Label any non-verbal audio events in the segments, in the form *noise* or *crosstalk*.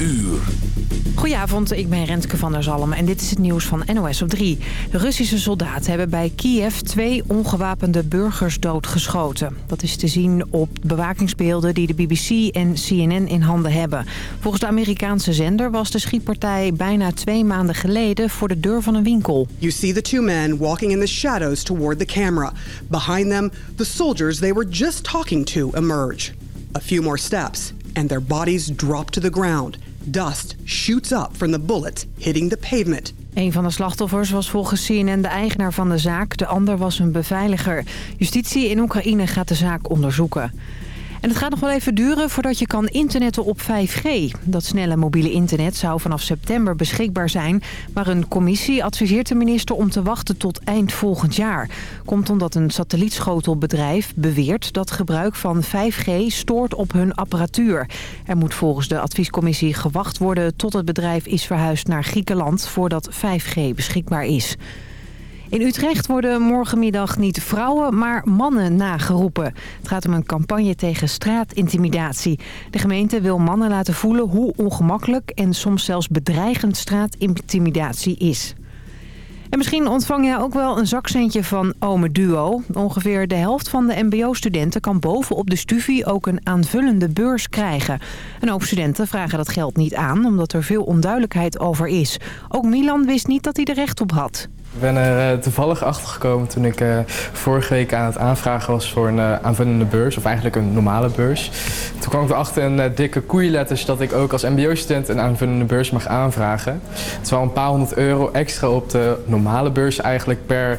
uur. Goedenavond, ik ben Rentke van der Zalm en dit is het nieuws van NOS op 3. De Russische soldaten hebben bij Kiev twee ongewapende burgers doodgeschoten. Dat is te zien op bewakingsbeelden die de BBC en CNN in handen hebben. Volgens de Amerikaanse zender was de schietpartij bijna twee maanden geleden voor de deur van een winkel. You see the two men walking in the shadows toward the camera. Behind them, the soldiers they were just talking to emerge. A few more steps and their bodies drop to the ground. Dust shoots up from the bullet hitting the pavement. Een van de slachtoffers was volgens CNN de eigenaar van de zaak. De ander was een beveiliger. Justitie in Oekraïne gaat de zaak onderzoeken. En het gaat nog wel even duren voordat je kan internetten op 5G. Dat snelle mobiele internet zou vanaf september beschikbaar zijn. Maar een commissie adviseert de minister om te wachten tot eind volgend jaar. Komt omdat een satellietschotelbedrijf beweert dat gebruik van 5G stoort op hun apparatuur. Er moet volgens de adviescommissie gewacht worden tot het bedrijf is verhuisd naar Griekenland voordat 5G beschikbaar is. In Utrecht worden morgenmiddag niet vrouwen, maar mannen nageroepen. Het gaat om een campagne tegen straatintimidatie. De gemeente wil mannen laten voelen hoe ongemakkelijk en soms zelfs bedreigend straatintimidatie is. En misschien ontvang jij ook wel een zakcentje van Ome Duo. Ongeveer de helft van de mbo-studenten kan bovenop de studie ook een aanvullende beurs krijgen. Een hoop studenten vragen dat geld niet aan, omdat er veel onduidelijkheid over is. Ook Milan wist niet dat hij er recht op had. Ik ben er uh, toevallig achter gekomen toen ik uh, vorige week aan het aanvragen was voor een uh, aanvullende beurs. Of eigenlijk een normale beurs. Toen kwam ik erachter in dikke koeienletters dat ik ook als mbo-student een aanvullende beurs mag aanvragen. Het is wel een paar honderd euro extra op de normale beurs eigenlijk per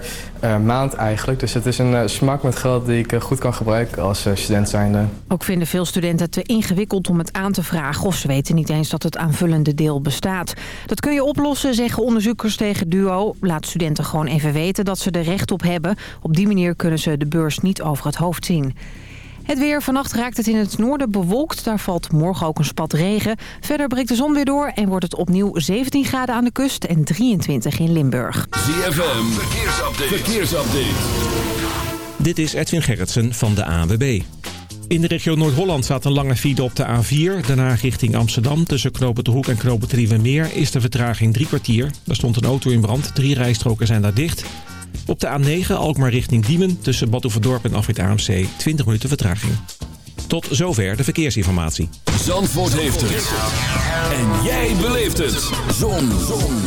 maand eigenlijk. Dus het is een smak met geld die ik goed kan gebruiken als student zijnde. Ook vinden veel studenten het te ingewikkeld om het aan te vragen. Of ze weten niet eens dat het aanvullende deel bestaat. Dat kun je oplossen, zeggen onderzoekers tegen DUO. Laat studenten gewoon even weten dat ze er recht op hebben. Op die manier kunnen ze de beurs niet over het hoofd zien. Het weer. Vannacht raakt het in het noorden bewolkt. Daar valt morgen ook een spat regen. Verder breekt de zon weer door en wordt het opnieuw 17 graden aan de kust en 23 in Limburg. ZFM. Verkeersupdate. Verkeersupdate. Dit is Edwin Gerritsen van de ANWB. In de regio Noord-Holland staat een lange file op de A4. Daarna richting Amsterdam. Tussen Knopen de Hoek en Knopen Meer is de vertraging drie kwartier. Daar stond een auto in brand. Drie rijstroken zijn daar dicht. Op de A9 Alkmaar richting Diemen. Tussen Badhoevedorp en Afrit AMC 20 minuten vertraging. Tot zover de verkeersinformatie. Zandvoort heeft het. En jij beleeft het. Zon. Zon.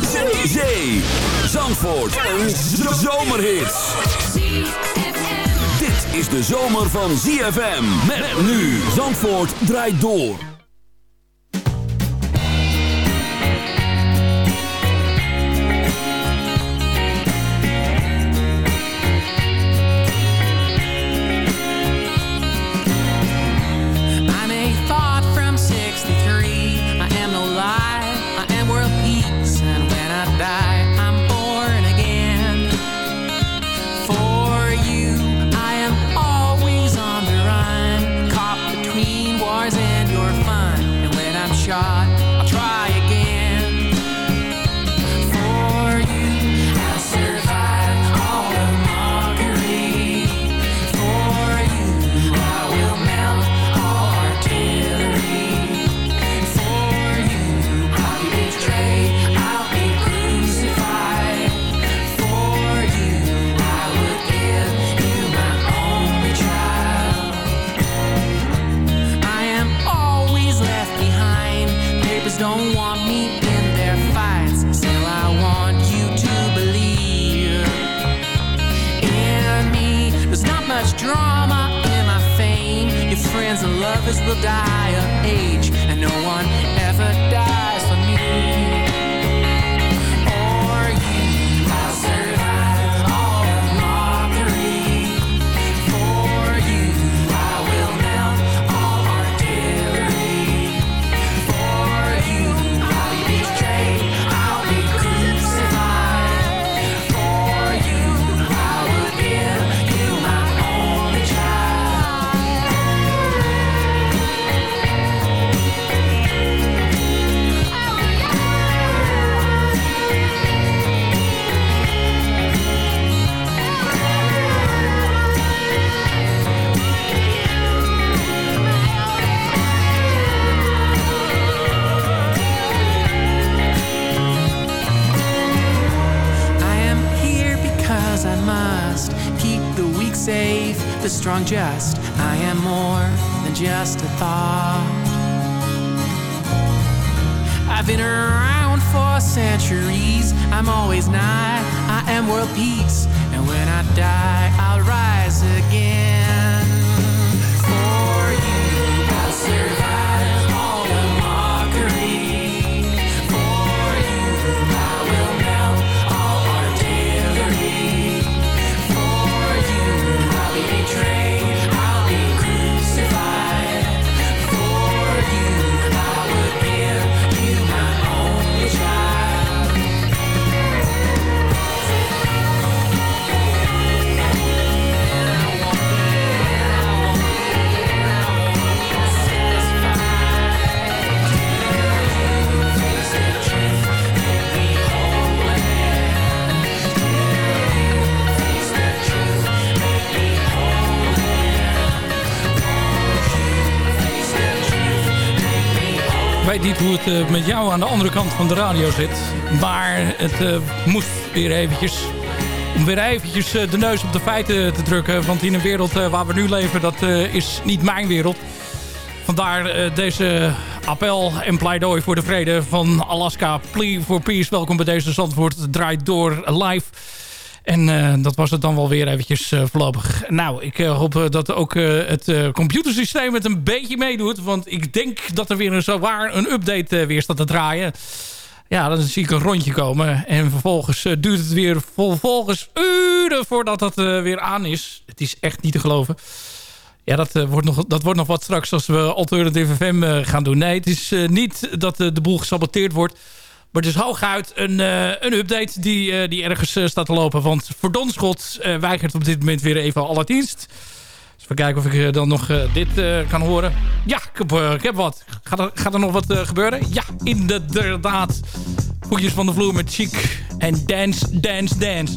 Zee. Zandvoort. Een zomerhit is de zomer van ZFM. Met nu Zandvoort draait door. Met jou aan de andere kant van de radio zit. Maar het eh, moest weer eventjes... Om weer eventjes eh, de neus op de feiten te drukken. Want in een wereld eh, waar we nu leven, dat is niet mijn wereld. Vandaar deze appel en pleidooi voor de vrede van Alaska. Plea for Peace. Welkom bij deze Zandvoort. Draait door live. En eh, dat was het dan wel weer eventjes eh, voorlopig. Nou, ik eh, hoop dat ook het computersysteem het een beetje meedoet. Want ik denk dat er weer een, zowaar een update weer staat te draaien. Ja, dan zie ik een rondje komen. En vervolgens duurt het weer vervolgens uren voordat dat weer aan is. Het is echt niet te geloven. Ja, dat, wordt nog, dat wordt nog wat straks als we Alternative FM eh, gaan doen. Nee, het is niet dat de boel gesaboteerd wordt. Maar is hooguit een, eh, een update die, eh, die ergens eh, staat te lopen. Want Verdonschot weigert op dit moment weer even alle dienst. Dus even kijken of ik dan nog dit kan horen. Ja, ik heb, ik heb wat. Gaat er, gaat er nog wat gebeuren? Ja, inderdaad. Voetjes van de vloer met chic en dance, dance, dance.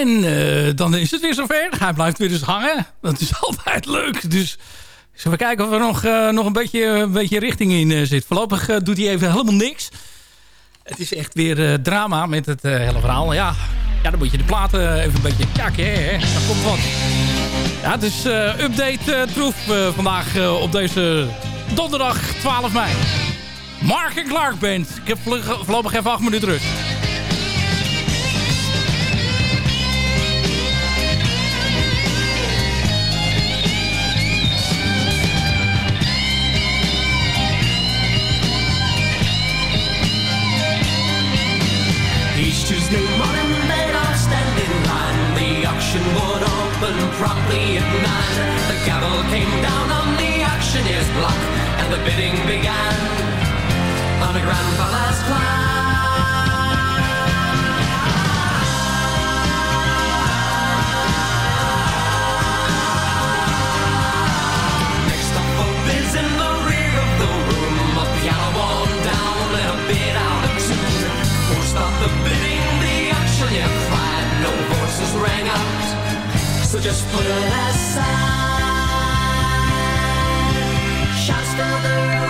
En eh, dan is het weer zover. Hij blijft weer eens hangen. Dat is *laughs* altijd leuk. Dus zullen we kijken of er nog, eh, nog een, beetje, een beetje richting in uh, zit. Voorlopig doet hij even helemaal niks. Het is echt weer drama met het hele verhaal. Ja, ja, dan moet je de platen even een beetje kakken. Hè? Dat komt wat. Ja, het is update troef vandaag op deze donderdag 12 mei. Mark en Clark Band. Ik heb voorlopig even acht minuten rust. Promptly at nine. The gavel came down on the auctioneer's block, and the bidding began on a grandfather's climb. Next so just put it aside. Shouts filled the room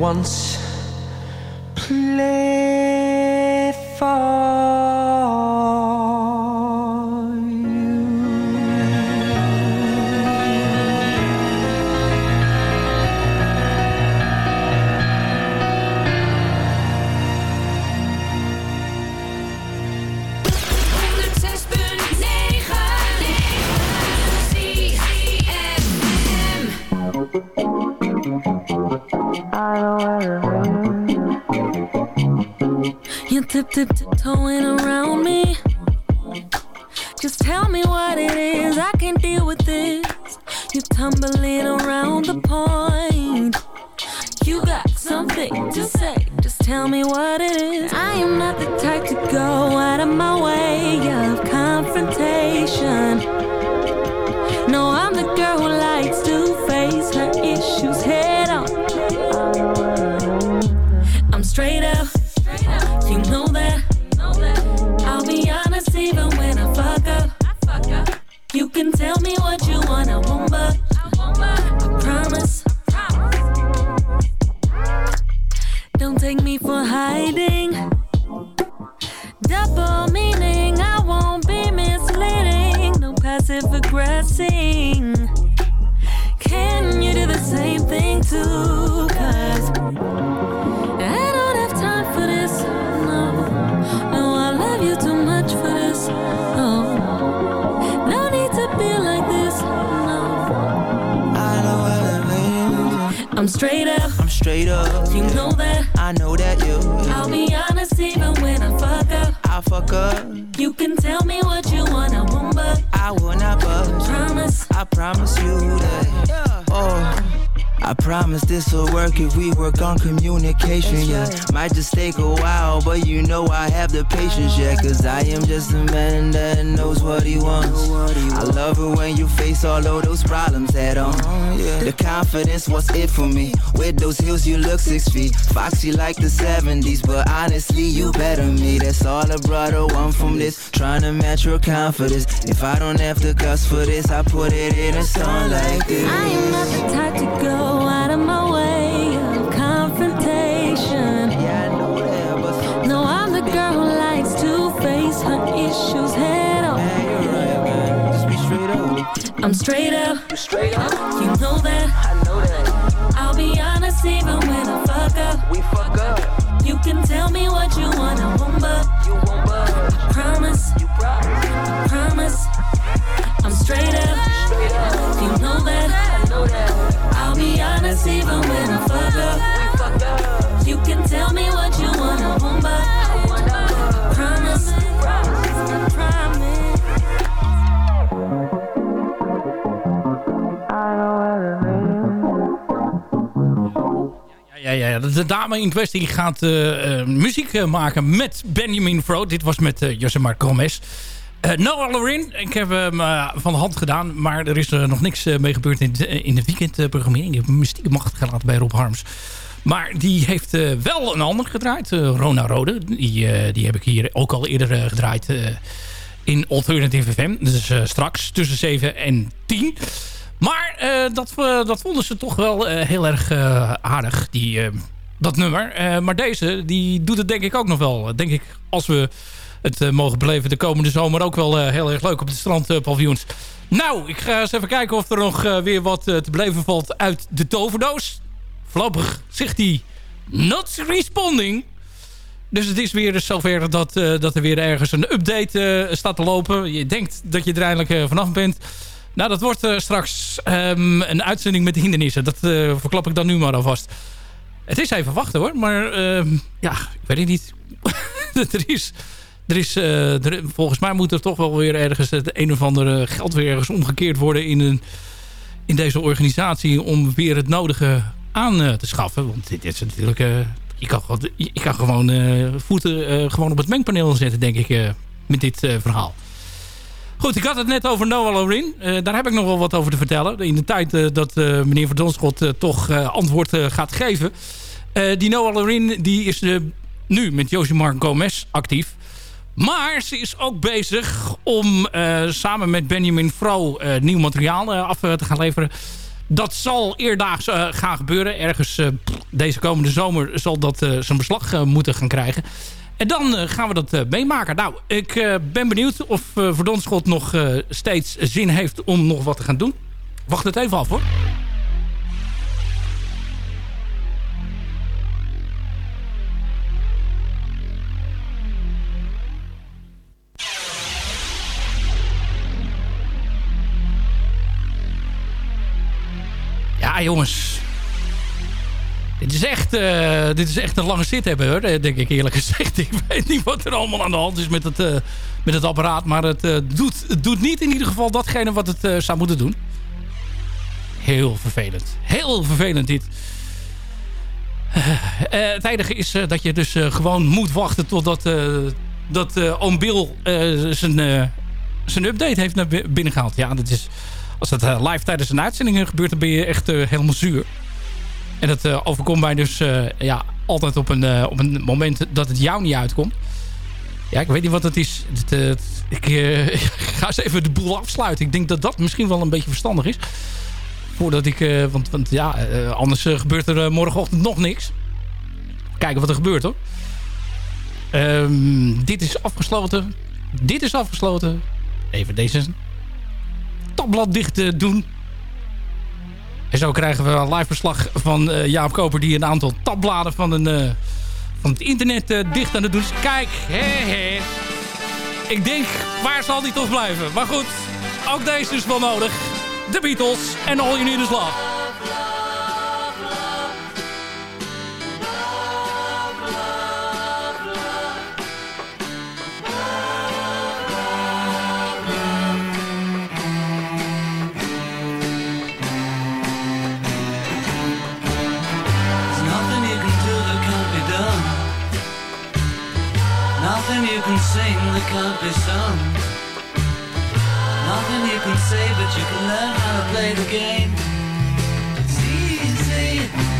once played. tip to toe up. I'm straight up. You know that. I know that you. I'll be honest even when I fuck up. I fuck up. You can tell me what you want, I won't but I will not budge. promise. I promise you that. Oh. I promise this will work if we work on communication, yeah. Might just take a while, but you know I have the patience, yeah. Cause I am just a man that knows what he wants. I love it when you face all of those problems head on. Uh-huh, the confidence was it for me. With those heels, you look six feet. Foxy like the 70s, but honestly, you better me. That's all a brother want from this. Trying to match your confidence. If I don't have to cuss for this, I put it in a song like this. I am not the type to go out of my way of confrontation. Yeah, I know that, but No, I'm the girl who likes to face her issues head on. Man, you're right, man. Just be straight up. I'm straight up. You straight up. You know that. I know that. I'll be honest even when I fuck up. We fuck up. You can tell me what you want, I won't but You won't budge. promise. You promise. Promise. I'm straight up. You know that. I know that. I'll be honest even when I fuck up. We fuck up. You can tell me what you want, I won't but promise. Promise. Ja, ja, de dame in kwestie gaat eh, eh, muziek eh, maken met Benjamin Fro. Dit was met uh, Josemar Gomez. Uh, Noah ik heb hem uh, van de hand gedaan. Maar er is er nog niks mee gebeurd in, in de weekendprogrammering. Ik heb hem macht gelaten bij Rob Harms. Maar die heeft wel een ander gedraaid. Rona Rode. Die, die heb ik hier ook al eerder gedraaid in Alternative FM. Dus straks tussen 7 en 10. Maar dat, dat vonden ze toch wel heel erg aardig, die, dat nummer. maar deze, die doet het denk ik ook nog wel. Denk ik, als we het mogen beleven de komende zomer ook wel heel erg leuk op de strandpaviljoens. nou, ik ga eens even kijken of er nog weer wat te beleven valt uit de toverdoos. Voorlopig zegt hij not responding. Dus het is weer zover dat, eh, dat er weer ergens een update eh, staat te lopen. Je denkt dat je er eindelijk eh, vanaf bent. Nou, dat wordt eh, straks ehm, een uitzending met hindernissen. Dat eh, verklap ik dan nu maar alvast. Het is even wachten hoor. Maar ehm, ja, ik weet het niet. *laughs* er is... Er is, eh, volgens mij moet er toch wel weer ergens het een of andere geld weer ergens omgekeerd worden in, een, in deze organisatie om weer het nodige aan eh, te schaffen. Want dit is natuurlijk... eh, je, kan, gewoon- voeten gewoon op het mengpaneel zetten, denk ik, met dit verhaal. Goed, ik had het net over Noah Lorin. Daar heb ik nog wel wat over te vertellen. In de tijd dat meneer Verdonschot toch antwoord gaat geven. Die Noah Lorin die is nu met Josimar Gomez actief. Maar ze is ook bezig om eh, samen met Benjamin Fro eh, nieuw materiaal eh, af te gaan leveren. Dat zal eerdaags gaan gebeuren. Ergens deze komende zomer zal dat zijn beslag moeten gaan krijgen. En dan gaan we dat meemaken. Nou, ik ben benieuwd of uh, Verdonschot nog steeds zin heeft om nog wat te gaan doen. Wacht het even af hoor. Jongens. Dit is echt, eh, dit is echt een lange zit hebben, hoor. Denk ik eerlijk gezegd. *laughs* Ik weet niet wat er allemaal aan de hand is met het, eh, met het apparaat. Maar het, eh, doet, het doet niet in ieder geval datgene wat het zou moeten doen. Heel vervelend. Heel vervelend dit. Het enige is dat je dus gewoon moet wachten totdat dat, oom Bill zijn, zijn update heeft naar bi- binnen gehaald. Ja, dat is, als dat eh, live tijdens een uitzending gebeurt, dan ben je echt eh, helemaal zuur. En dat eh, overkomt mij dus eh, ja, altijd op een, eh, op een moment dat het jou niet uitkomt. Ja, ik weet niet wat het is. Eh, ik eh, *laughs* ga eens even de boel afsluiten. Ik denk dat dat misschien wel een beetje verstandig is. Voordat ik... eh, want, want ja, eh, anders eh, gebeurt er eh, morgenochtend nog niks. Kijken wat er gebeurt hoor. Ehm, dit is afgesloten. Dit is afgesloten. Even deze tabblad dicht doen. En zo krijgen we een live verslag van eh, Jaap Koper... die een aantal tabbladen van, een, eh, van het internet eh, dicht aan het doen. Kijk, hè. Ik denk, waar zal die toch blijven? Maar goed, ook deze is wel nodig. De Beatles en All You Need Is Love. That can't be sung. Nothing you can say, but you can learn how to play the game. It's easy.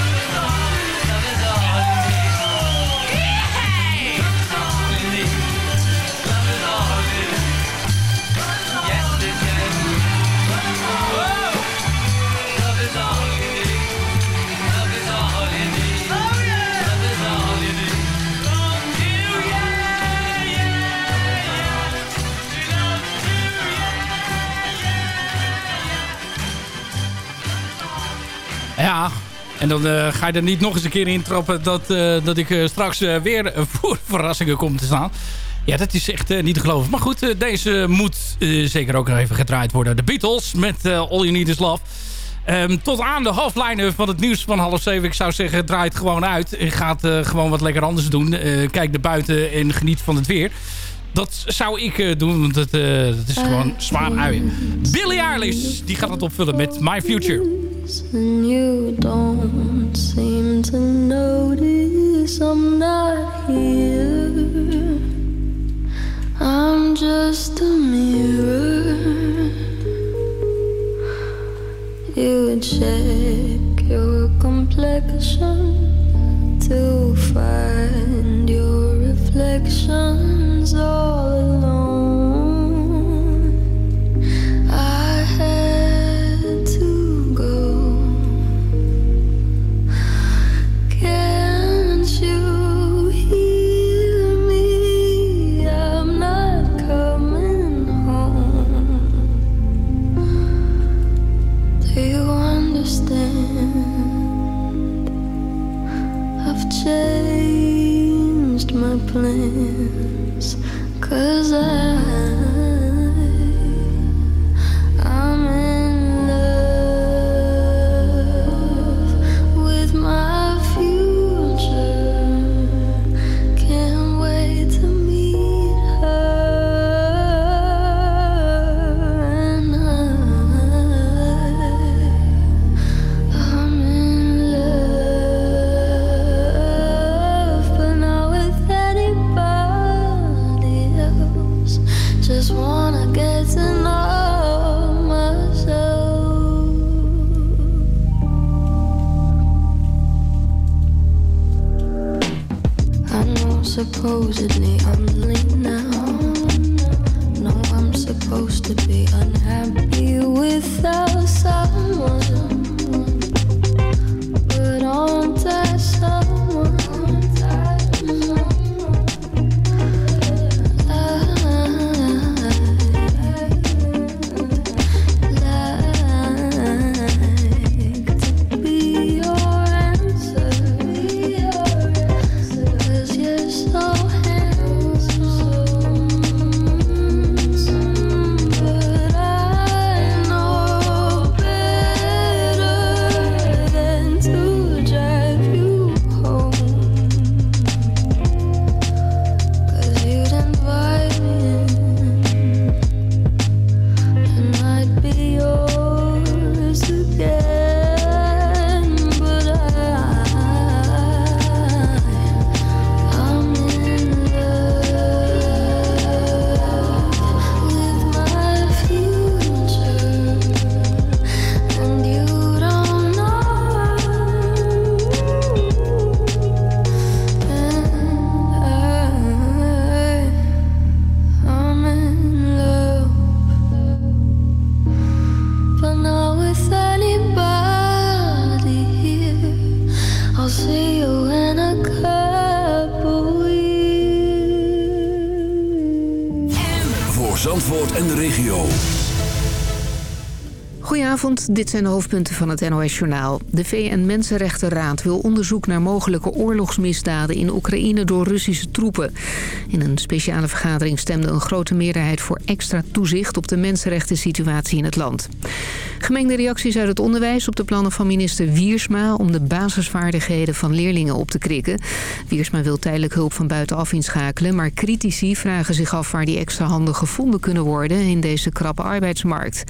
En dan eh, ga je er niet nog eens een keer in trappen... dat, eh, dat ik eh, straks weer voor *laughs* verrassingen kom te staan. Ja, dat is echt niet te geloven. Maar goed, deze moet zeker ook nog even gedraaid worden. De Beatles met All You Need Is Love. Ehm, tot aan de hoofdlijnen van het nieuws van half zeven. Ik zou zeggen, draai het gewoon uit. En gaat gewoon wat lekker anders doen. Kijk naar buiten en geniet van het weer. Dat zou ik doen, want het, het is gewoon zwaar uien. Billie Eilish, die gaat het opvullen met My Future. And you don't seem to notice I'm not here. I'm just a mirror. You check your complexion to find your reflections all alone. Dit zijn de hoofdpunten van het NOS-journaal. De VN-Mensenrechtenraad wil onderzoek naar mogelijke oorlogsmisdaden in Oekraïne door Russische troepen. In een speciale vergadering stemde een grote meerderheid voor extra toezicht op de mensenrechten-situatie in het land. Gemengde reacties uit het onderwijs op de plannen van minister Wiersma om de basisvaardigheden van leerlingen op te krikken. Wiersma wil tijdelijk hulp van buitenaf inschakelen, maar critici vragen zich af waar die extra handen gevonden kunnen worden in deze krappe arbeidsmarkt.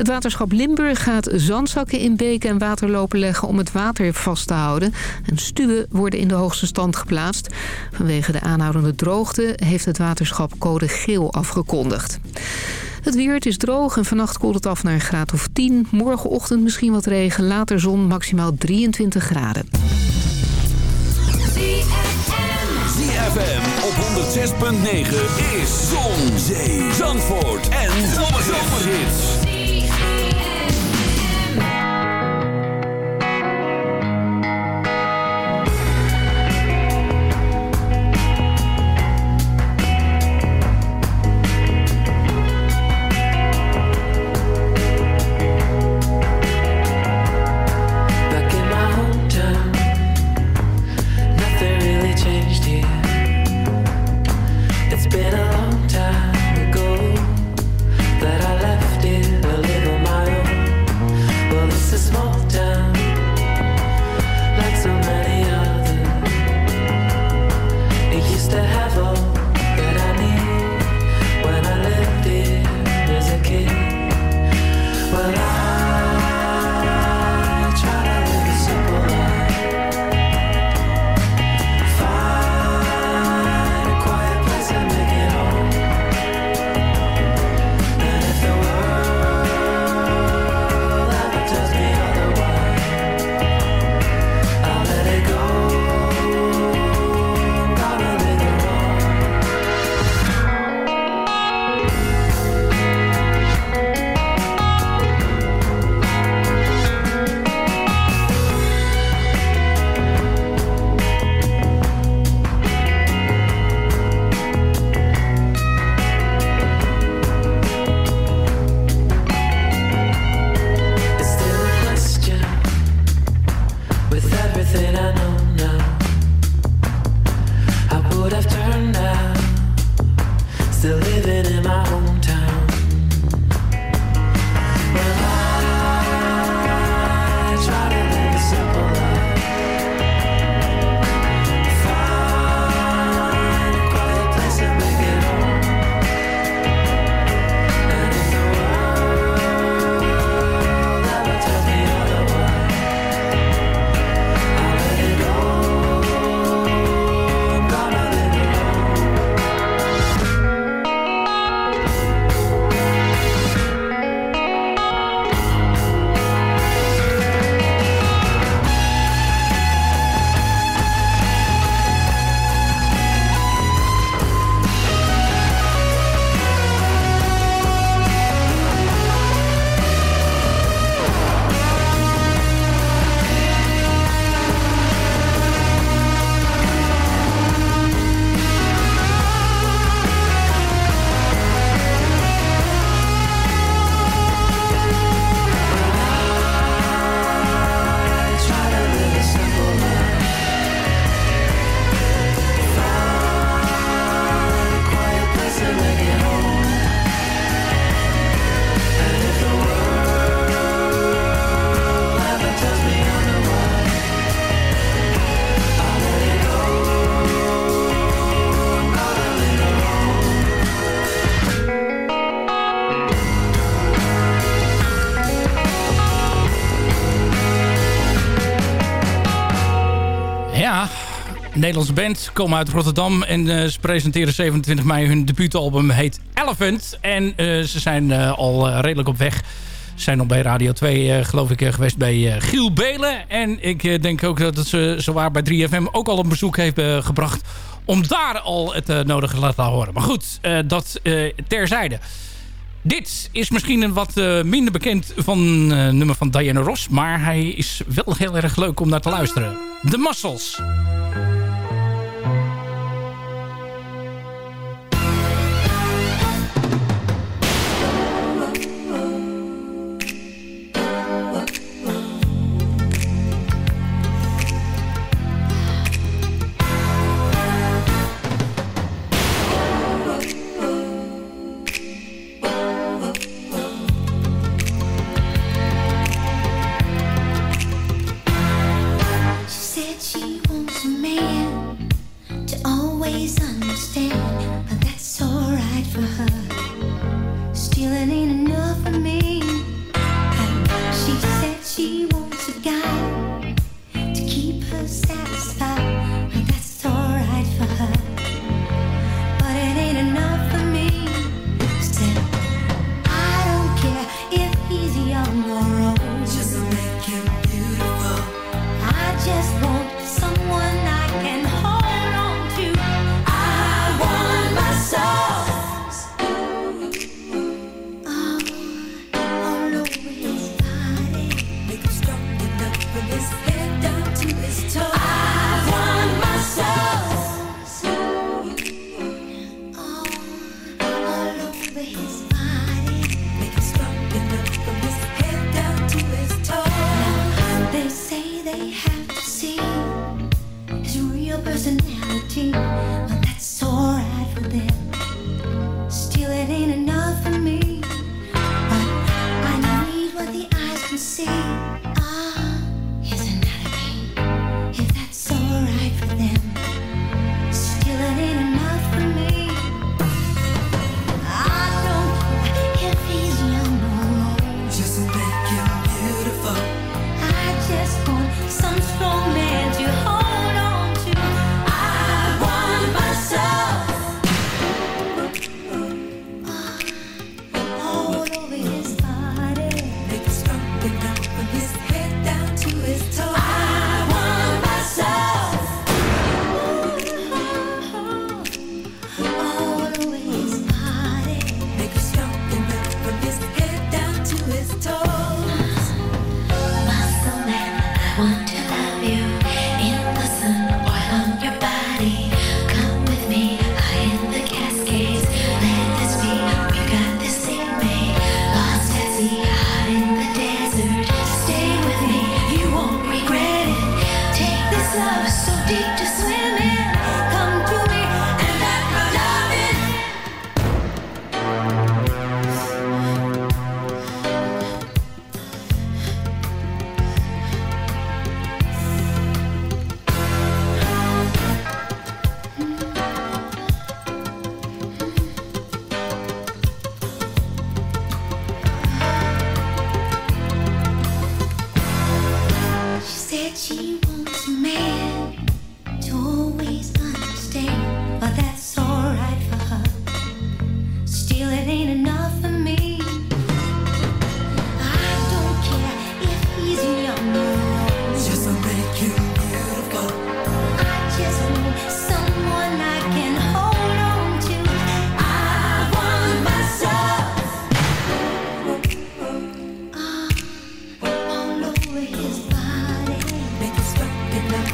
Het waterschap Limburg gaat zandzakken in beken en waterlopen leggen om het water vast te houden. En stuwen worden in de hoogste stand geplaatst. Vanwege de aanhoudende droogte heeft het waterschap code geel afgekondigd. Het weer, het is droog en vannacht koelt het af naar een graad of 10. Morgenochtend misschien wat regen, later zon, maximaal 23 graden. ZFM op 106.9 is Zon, Zee, Zandvoort en Zomerhits. Nederlandse band, komen uit Rotterdam en eh, ze presenteren 27 mei hun debuutalbum, heet Elephant. En eh, ze zijn eh, al redelijk op weg. Ze zijn al bij Radio 2, eh, geloof ik, geweest bij Giel Belen. En ik denk ook dat ze zowaar bij 3FM ook al een bezoek heeft gebracht... om daar al het nodige te laten horen. Maar goed, dat terzijde. Dit is misschien een wat minder bekend van eh, nummer van Diana Ross. Maar hij is wel heel erg leuk om naar te luisteren. The Muscles.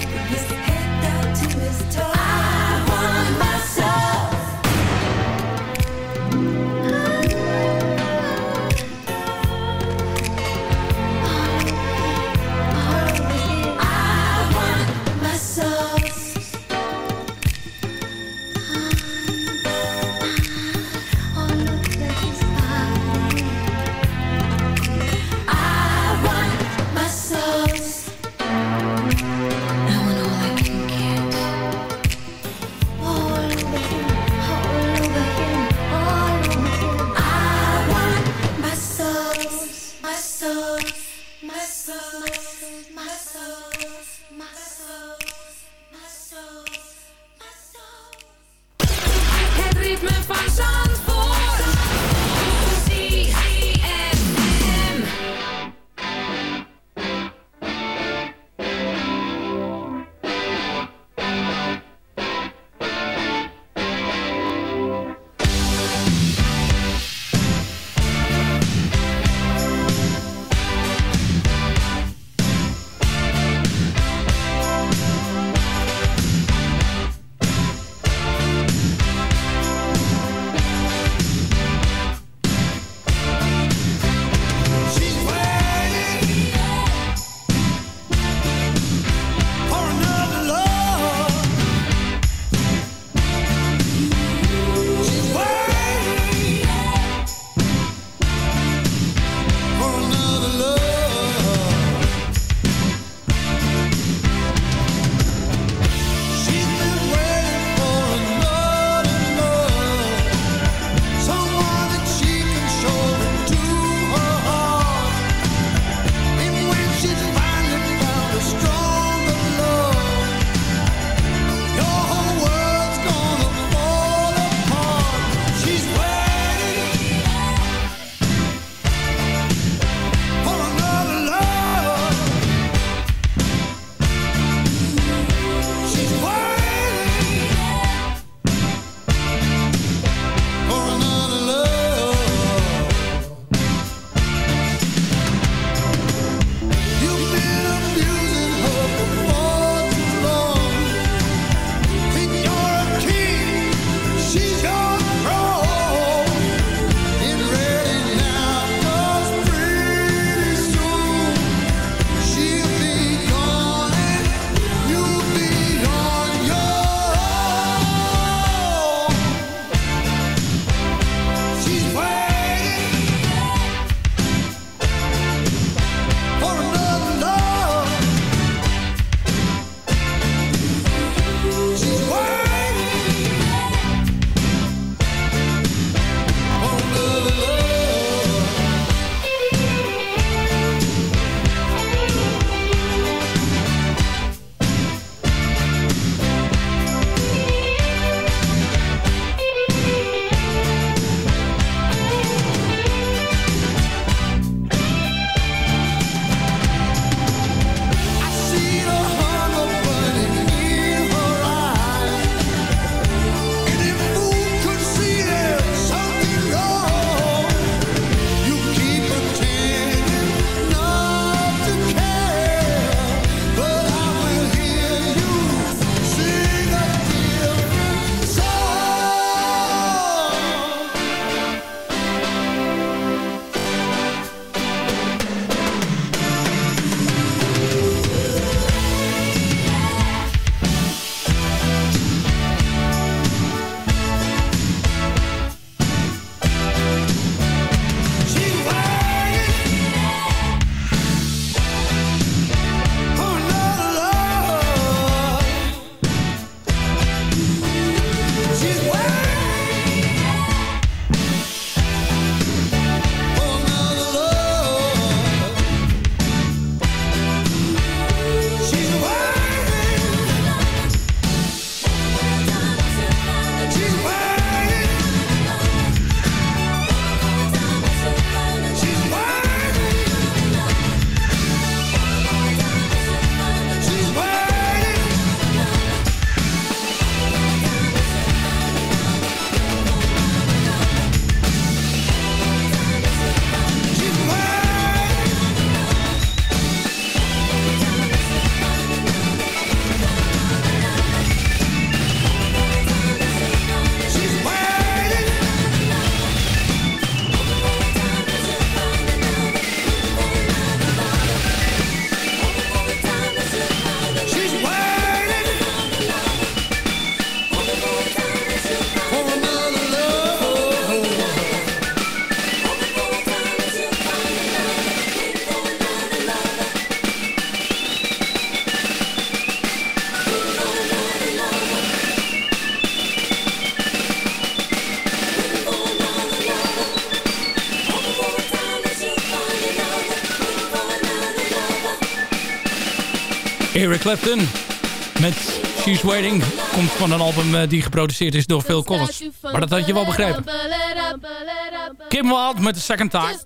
His head down to his toes. Eric Clapton met She's Waiting. Komt van een album eh, die geproduceerd is door Phil Collins. Maar dat had je wel begrepen. Kim Wilde met de Second Time.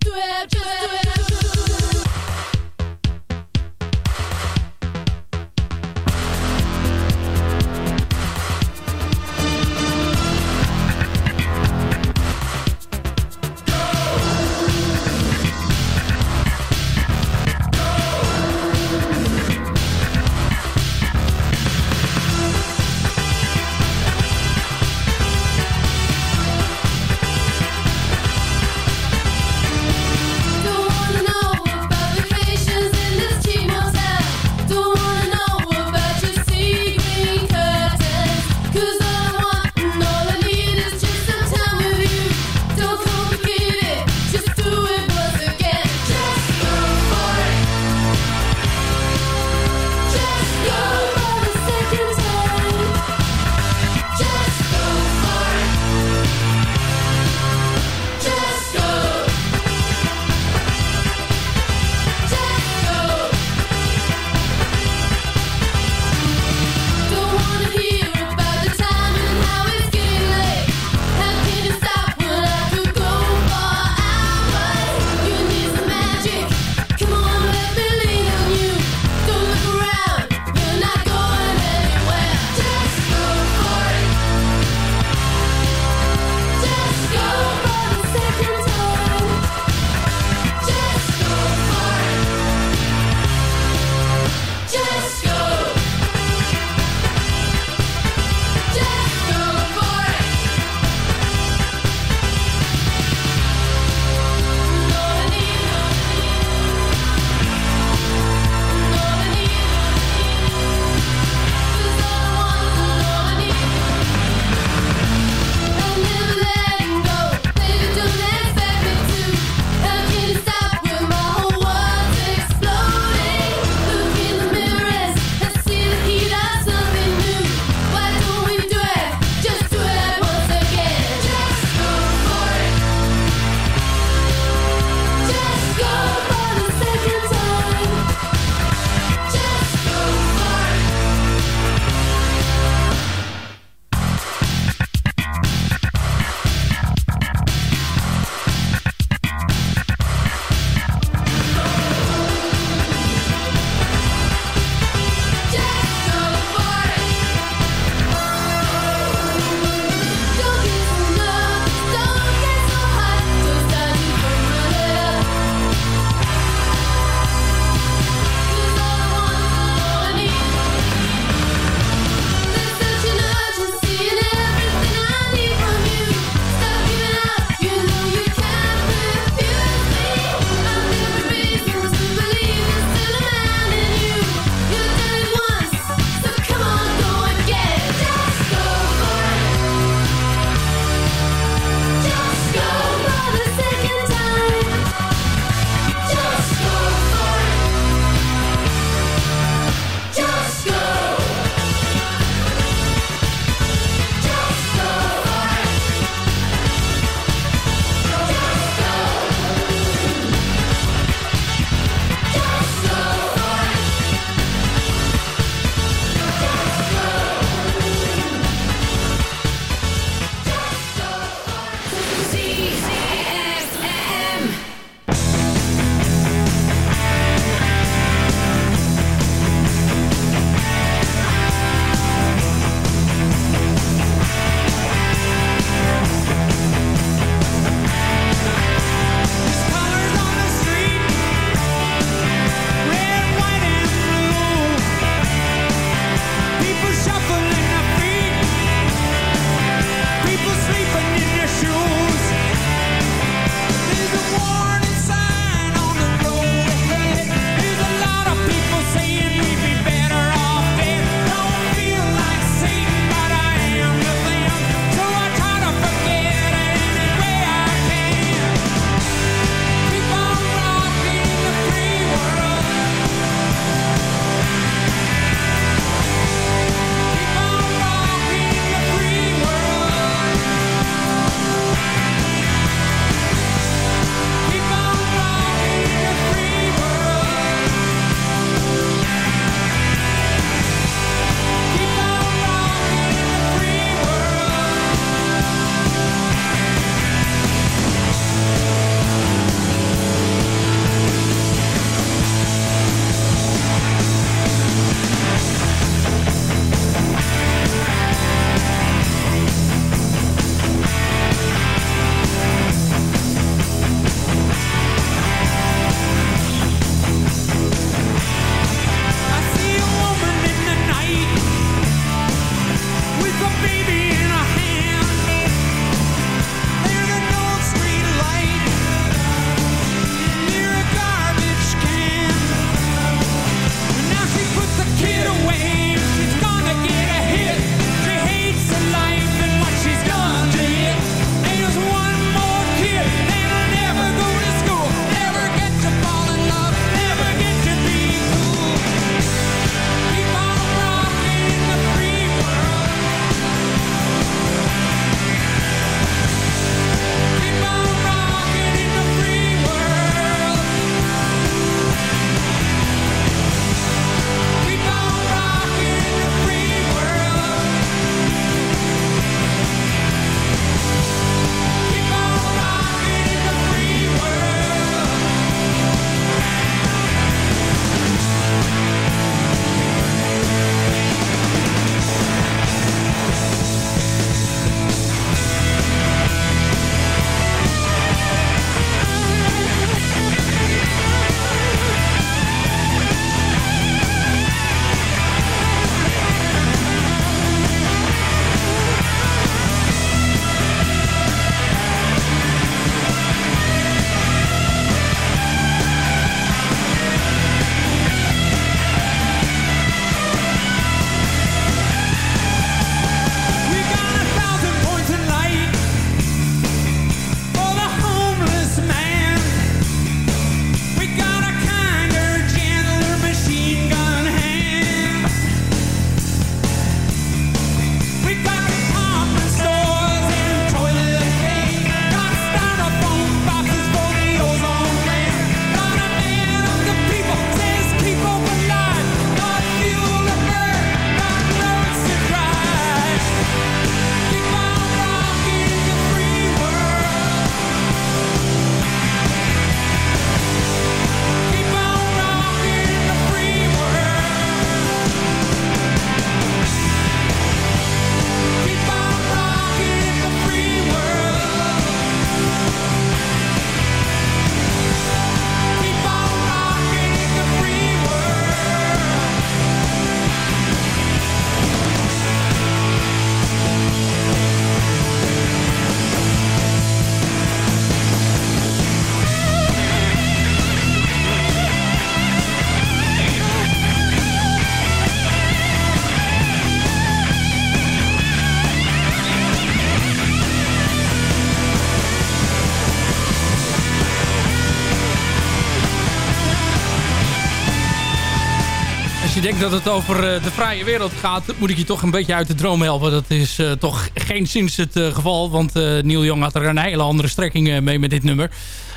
Dat het over eh, de vrije wereld gaat, moet ik je toch een beetje uit de droom helpen. Dat is eh, toch geen sinds het eh, geval, want Neil Young had er een hele andere strekking mee met dit nummer.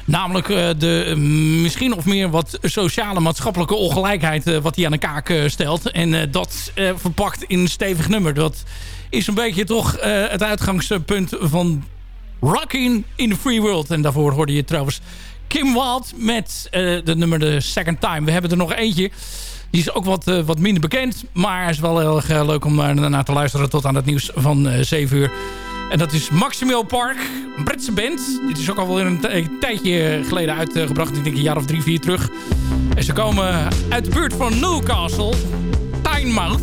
Namelijk de misschien of meer wat sociale maatschappelijke ongelijkheid wat hij aan de kaak stelt. En dat verpakt in een stevig nummer. Dat is een beetje toch het uitgangspunt van Rocking in the Free World. En daarvoor hoorde je trouwens Kim Wild met de nummer The Second Time. We hebben er nog eentje. Die is ook wat, eh, wat minder bekend. Maar is wel heel erg eh, leuk om naar te luisteren tot aan het nieuws van eh 7 uur. En dat is Maximil Park, een Britse band. Dit is ook al wel een, tijdje geleden uitgebracht. Ik denk een jaar of drie, vier terug. En ze komen uit de buurt van Newcastle. Tynemouth.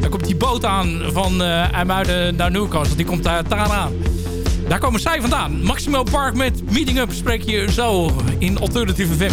Daar komt die boot aan van eh IJmuiden naar Newcastle. Die komt daar, daar aan. Daar komen zij vandaan. Maximo Park met Meeting Up spreek je zo in Alternative FM.